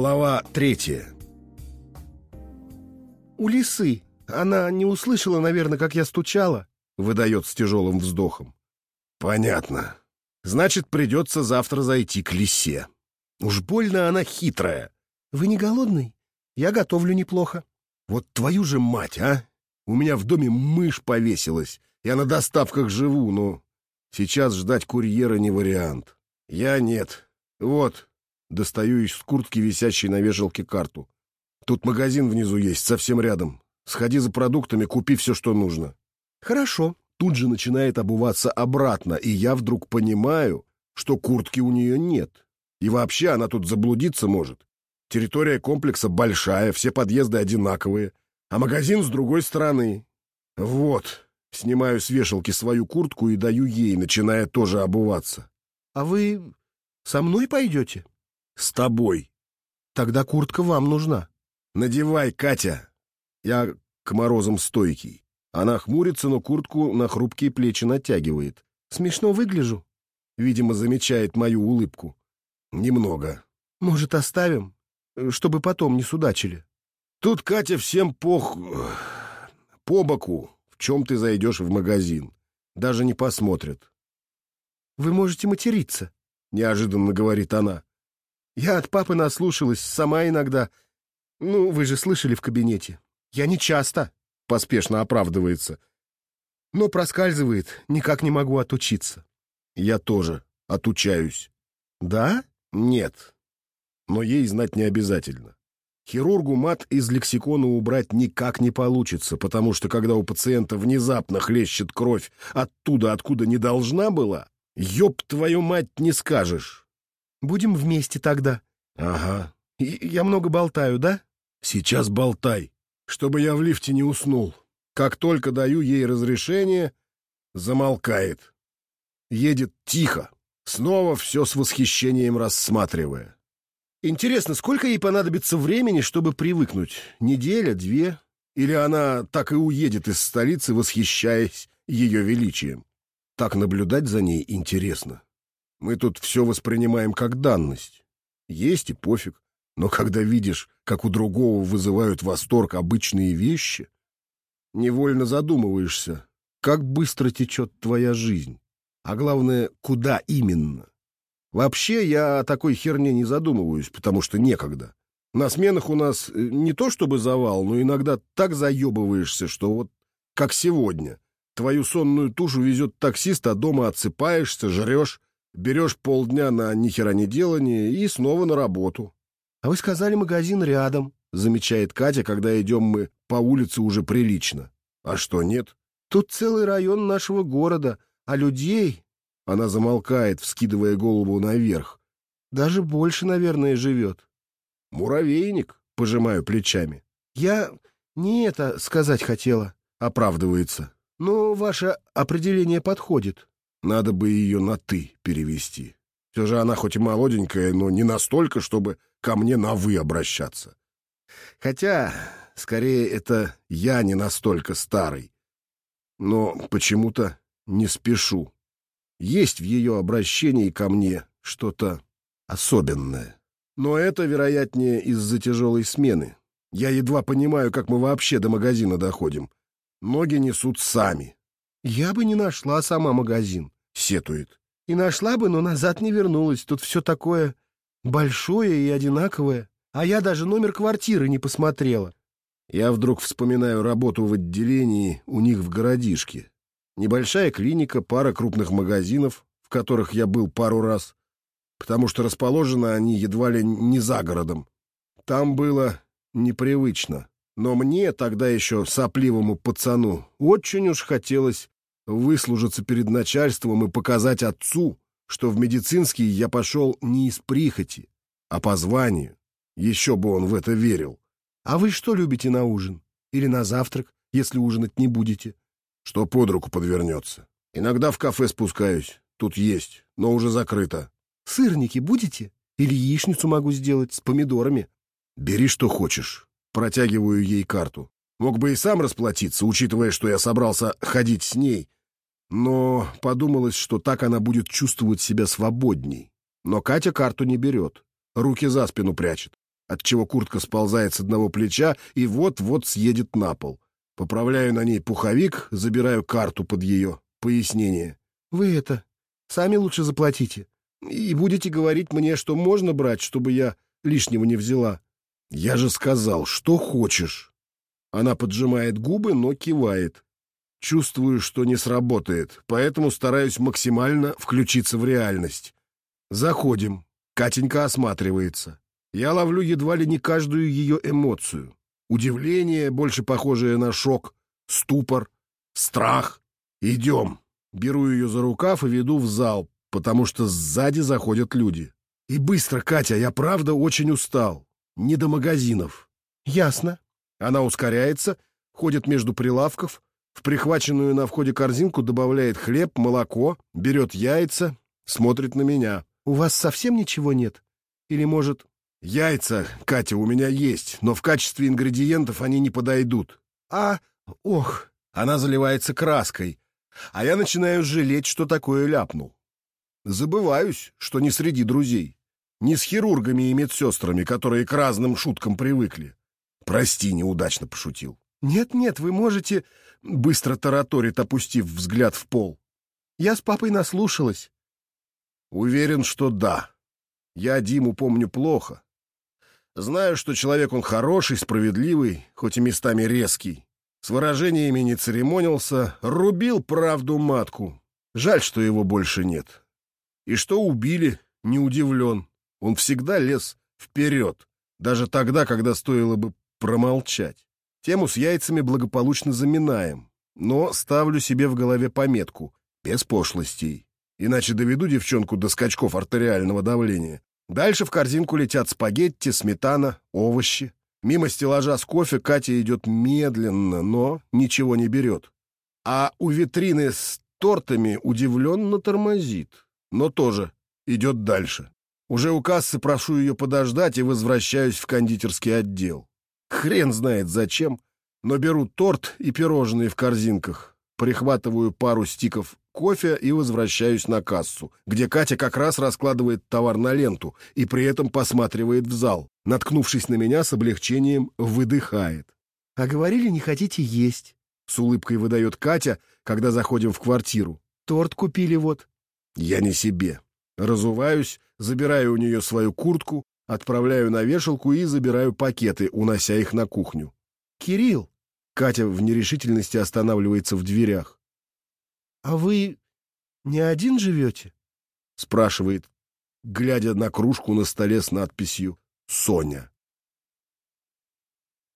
Глава третья. «У лисы. Она не услышала, наверное, как я стучала», — выдает с тяжелым вздохом. «Понятно. Значит, придется завтра зайти к лисе. Уж больно она хитрая. Вы не голодный? Я готовлю неплохо». Вот твою же мать, а! У меня в доме мышь повесилась. Я на доставках живу, но сейчас ждать курьера не вариант. Я нет. Вот, достаю из куртки висящей на вешалке карту. Тут магазин внизу есть, совсем рядом. Сходи за продуктами, купи все, что нужно. Хорошо. Тут же начинает обуваться обратно, и я вдруг понимаю, что куртки у нее нет. И вообще она тут заблудиться может. Территория комплекса большая, все подъезды одинаковые, а магазин с другой стороны. Вот, снимаю с вешалки свою куртку и даю ей, начиная тоже обуваться. — А вы со мной пойдете? — С тобой. — Тогда куртка вам нужна. — Надевай, Катя. Я к морозам стойкий. Она хмурится, но куртку на хрупкие плечи натягивает. Смешно выгляжу. Видимо, замечает мою улыбку. Немного. Может, оставим? чтобы потом не судачили. Тут Катя всем пох... по боку, в чем ты зайдешь в магазин. Даже не посмотрят. «Вы можете материться», — неожиданно говорит она. «Я от папы наслушалась, сама иногда. Ну, вы же слышали в кабинете. Я не часто», — поспешно оправдывается. «Но проскальзывает, никак не могу отучиться». «Я тоже отучаюсь». «Да?» «Нет, но ей знать не обязательно. Хирургу мат из лексикона убрать никак не получится, потому что когда у пациента внезапно хлещет кровь оттуда, откуда не должна была, ёб твою мать не скажешь. Будем вместе тогда. Ага. И я много болтаю, да? Сейчас болтай, чтобы я в лифте не уснул. Как только даю ей разрешение, замолкает. Едет тихо, снова все с восхищением рассматривая. Интересно, сколько ей понадобится времени, чтобы привыкнуть? Неделя, две? Или она так и уедет из столицы, восхищаясь ее величием? Так наблюдать за ней интересно. Мы тут все воспринимаем как данность. Есть и пофиг. Но когда видишь, как у другого вызывают восторг обычные вещи, невольно задумываешься, как быстро течет твоя жизнь. А главное, куда именно. Вообще я о такой херне не задумываюсь, потому что некогда. На сменах у нас э, не то чтобы завал, но иногда так заебываешься, что вот как сегодня. Твою сонную тушу везет таксист, а дома отсыпаешься, жрешь, берешь полдня на нихера не делание и снова на работу. — А вы сказали, магазин рядом, — замечает Катя, когда идем мы по улице уже прилично. — А что, нет? — Тут целый район нашего города, а людей она замолкает, вскидывая голову наверх. Даже больше, наверное, живет. Муравейник, пожимаю плечами. Я не это сказать хотела, оправдывается. Но ваше определение подходит. Надо бы ее на «ты» перевести. Все же она хоть и молоденькая, но не настолько, чтобы ко мне на «вы» обращаться. Хотя, скорее, это я не настолько старый. Но почему-то не спешу. Есть в ее обращении ко мне что-то особенное. Но это, вероятнее, из-за тяжелой смены. Я едва понимаю, как мы вообще до магазина доходим. Ноги несут сами. Я бы не нашла сама магазин, сетует. И нашла бы, но назад не вернулась. Тут все такое большое и одинаковое. А я даже номер квартиры не посмотрела. Я вдруг вспоминаю работу в отделении у них в городишке. Небольшая клиника, пара крупных магазинов, в которых я был пару раз, потому что расположены они едва ли не за городом. Там было непривычно. Но мне, тогда еще сопливому пацану, очень уж хотелось выслужиться перед начальством и показать отцу, что в медицинский я пошел не из прихоти, а по званию. Еще бы он в это верил. А вы что любите на ужин? Или на завтрак, если ужинать не будете? что под руку подвернется. Иногда в кафе спускаюсь. Тут есть, но уже закрыто. Сырники будете? Или яичницу могу сделать с помидорами? Бери, что хочешь. Протягиваю ей карту. Мог бы и сам расплатиться, учитывая, что я собрался ходить с ней. Но подумалось, что так она будет чувствовать себя свободней. Но Катя карту не берет. Руки за спину прячет. отчего куртка сползает с одного плеча и вот-вот съедет на пол. Поправляю на ней пуховик, забираю карту под ее пояснение. «Вы это, сами лучше заплатите. И будете говорить мне, что можно брать, чтобы я лишнего не взяла». «Я же сказал, что хочешь». Она поджимает губы, но кивает. Чувствую, что не сработает, поэтому стараюсь максимально включиться в реальность. Заходим. Катенька осматривается. Я ловлю едва ли не каждую ее эмоцию. Удивление, больше похожее на шок, ступор, страх. Идем. Беру ее за рукав и веду в зал, потому что сзади заходят люди. И быстро, Катя, я правда очень устал. Не до магазинов. Ясно. Она ускоряется, ходит между прилавков, в прихваченную на входе корзинку добавляет хлеб, молоко, берет яйца, смотрит на меня. «У вас совсем ничего нет? Или, может...» «Яйца, Катя, у меня есть, но в качестве ингредиентов они не подойдут». «А, ох...» Она заливается краской, а я начинаю жалеть, что такое ляпнул. Забываюсь, что не среди друзей, не с хирургами и медсестрами, которые к разным шуткам привыкли. Прости, неудачно пошутил. «Нет-нет, вы можете...» — быстро тараторит, опустив взгляд в пол. «Я с папой наслушалась». «Уверен, что да. Я Диму помню плохо. Знаю, что человек он хороший, справедливый, хоть и местами резкий. С выражениями не церемонился, рубил правду матку. Жаль, что его больше нет. И что убили, не удивлен. Он всегда лез вперед, даже тогда, когда стоило бы промолчать. Тему с яйцами благополучно заминаем, но ставлю себе в голове пометку «без пошлостей», иначе доведу девчонку до скачков артериального давления. Дальше в корзинку летят спагетти, сметана, овощи. Мимо стеллажа с кофе Катя идет медленно, но ничего не берет. А у витрины с тортами удивленно тормозит, но тоже идет дальше. Уже у кассы прошу ее подождать и возвращаюсь в кондитерский отдел. Хрен знает зачем, но беру торт и пирожные в корзинках, прихватываю пару стиков кофе и возвращаюсь на кассу, где Катя как раз раскладывает товар на ленту и при этом посматривает в зал. Наткнувшись на меня, с облегчением выдыхает. «А говорили, не хотите есть?» С улыбкой выдает Катя, когда заходим в квартиру. «Торт купили вот». Я не себе. Разуваюсь, забираю у нее свою куртку, Отправляю на вешалку и забираю пакеты, унося их на кухню. «Кирилл!» Катя в нерешительности останавливается в дверях. «А вы не один живете?» Спрашивает, глядя на кружку на столе с надписью «Соня».